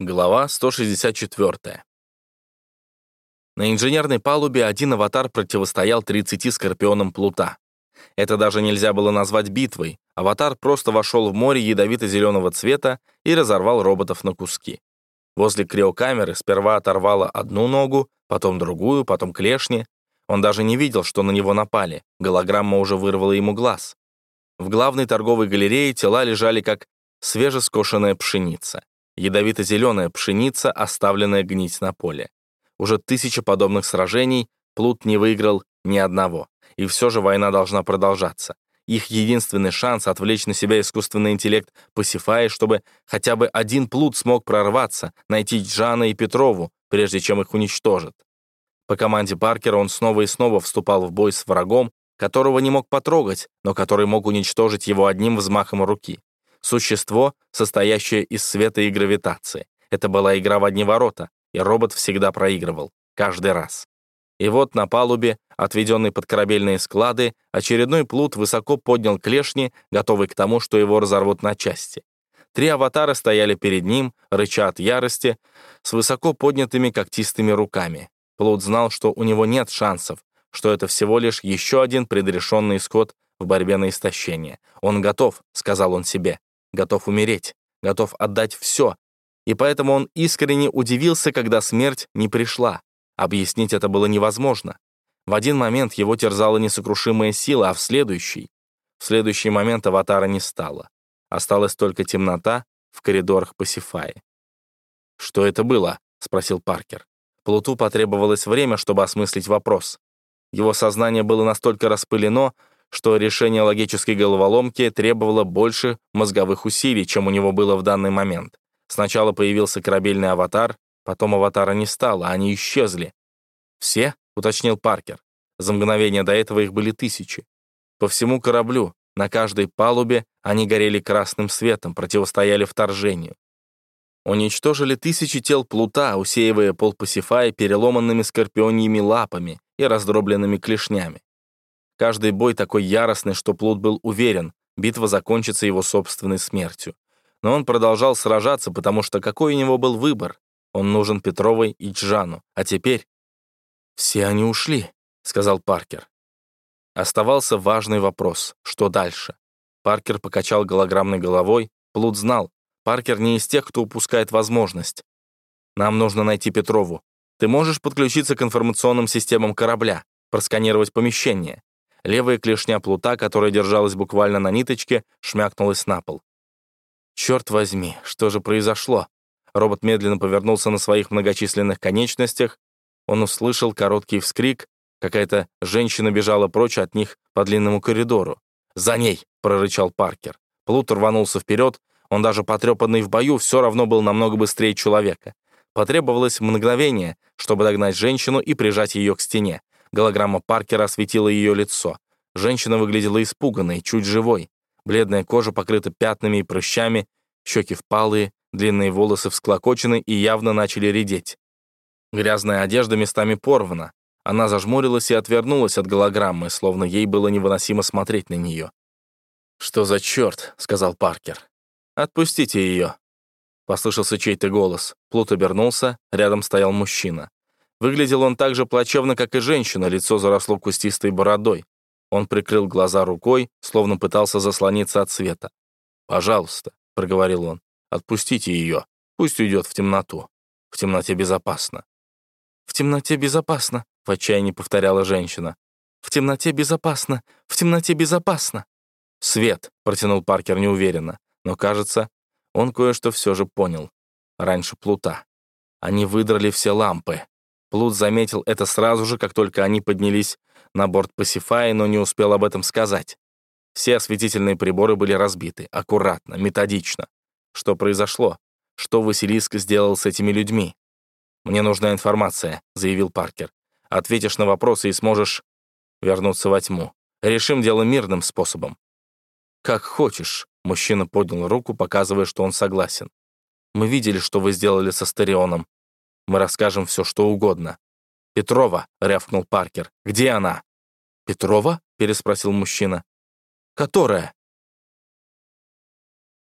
Глава 164. На инженерной палубе один аватар противостоял 30 скорпионам Плута. Это даже нельзя было назвать битвой. Аватар просто вошел в море ядовито-зеленого цвета и разорвал роботов на куски. Возле криокамеры сперва оторвало одну ногу, потом другую, потом клешни. Он даже не видел, что на него напали. Голограмма уже вырвала ему глаз. В главной торговой галерее тела лежали как свежескошенная пшеница ядовито-зеленая пшеница, оставленная гнить на поле. Уже тысяча подобных сражений, Плут не выиграл ни одного. И все же война должна продолжаться. Их единственный шанс отвлечь на себя искусственный интеллект Пасифаи, чтобы хотя бы один Плут смог прорваться, найти Джана и Петрову, прежде чем их уничтожат. По команде Паркера он снова и снова вступал в бой с врагом, которого не мог потрогать, но который мог уничтожить его одним взмахом руки. Существо, состоящее из света и гравитации. Это была игра в одни ворота, и робот всегда проигрывал. Каждый раз. И вот на палубе, отведенной под корабельные склады, очередной плут высоко поднял клешни, готовый к тому, что его разорвут на части. Три аватара стояли перед ним, рыча от ярости, с высоко поднятыми когтистыми руками. Плут знал, что у него нет шансов, что это всего лишь еще один предрешенный исход в борьбе на истощение. «Он готов», — сказал он себе готов умереть, готов отдать все. И поэтому он искренне удивился, когда смерть не пришла. Объяснить это было невозможно. В один момент его терзала несокрушимая сила, а в следующий... В следующий момент аватара не стало. Осталась только темнота в коридорах Пасифаи. «Что это было?» — спросил Паркер. Плуту потребовалось время, чтобы осмыслить вопрос. Его сознание было настолько распылено, что решение логической головоломки требовало больше мозговых усилий, чем у него было в данный момент. Сначала появился корабельный аватар, потом аватара не стало, они исчезли. «Все?» — уточнил Паркер. За мгновение до этого их были тысячи. По всему кораблю, на каждой палубе они горели красным светом, противостояли вторжению. Уничтожили тысячи тел плута, усеивая пол Пасифая переломанными скорпионьими лапами и раздробленными клешнями. Каждый бой такой яростный, что Плут был уверен, битва закончится его собственной смертью. Но он продолжал сражаться, потому что какой у него был выбор? Он нужен Петровой и Джану. А теперь... «Все они ушли», — сказал Паркер. Оставался важный вопрос, что дальше? Паркер покачал голограммной головой. Плут знал, Паркер не из тех, кто упускает возможность. «Нам нужно найти Петрову. Ты можешь подключиться к информационным системам корабля, просканировать помещение. Левая клешня плута, которая держалась буквально на ниточке, шмякнулась на пол. «Черт возьми, что же произошло?» Робот медленно повернулся на своих многочисленных конечностях. Он услышал короткий вскрик. Какая-то женщина бежала прочь от них по длинному коридору. «За ней!» — прорычал Паркер. Плут рванулся вперед. Он даже потрепанный в бою все равно был намного быстрее человека. Потребовалось мгновение, чтобы догнать женщину и прижать ее к стене. Голограмма Паркера осветила ее лицо. Женщина выглядела испуганной, чуть живой. Бледная кожа покрыта пятнами и прыщами, щеки впалые, длинные волосы всклокочены и явно начали редеть. Грязная одежда местами порвана. Она зажмурилась и отвернулась от голограммы, словно ей было невыносимо смотреть на нее. «Что за черт?» — сказал Паркер. «Отпустите ее». Послышался чей-то голос. Плут обернулся, рядом стоял мужчина. Выглядел он так же плачевно, как и женщина, лицо заросло кустистой бородой. Он прикрыл глаза рукой, словно пытался заслониться от света. «Пожалуйста», — проговорил он, — «отпустите ее, пусть уйдет в темноту. В темноте безопасно». «В темноте безопасно», — в отчаянии повторяла женщина. «В темноте безопасно, в темноте безопасно». «Свет», — протянул Паркер неуверенно, но, кажется, он кое-что все же понял. Раньше плута. Они выдрали все лампы. Плут заметил это сразу же, как только они поднялись на борт Пасифаи, но не успел об этом сказать. Все осветительные приборы были разбиты, аккуратно, методично. Что произошло? Что Василиск сделал с этими людьми? «Мне нужна информация», — заявил Паркер. «Ответишь на вопросы и сможешь вернуться во тьму. Решим дело мирным способом». «Как хочешь», — мужчина поднял руку, показывая, что он согласен. «Мы видели, что вы сделали со Стерионом. Мы расскажем все, что угодно». «Петрова», — рявкнул Паркер. «Где она?» «Петрова?» — переспросил мужчина. «Которая?»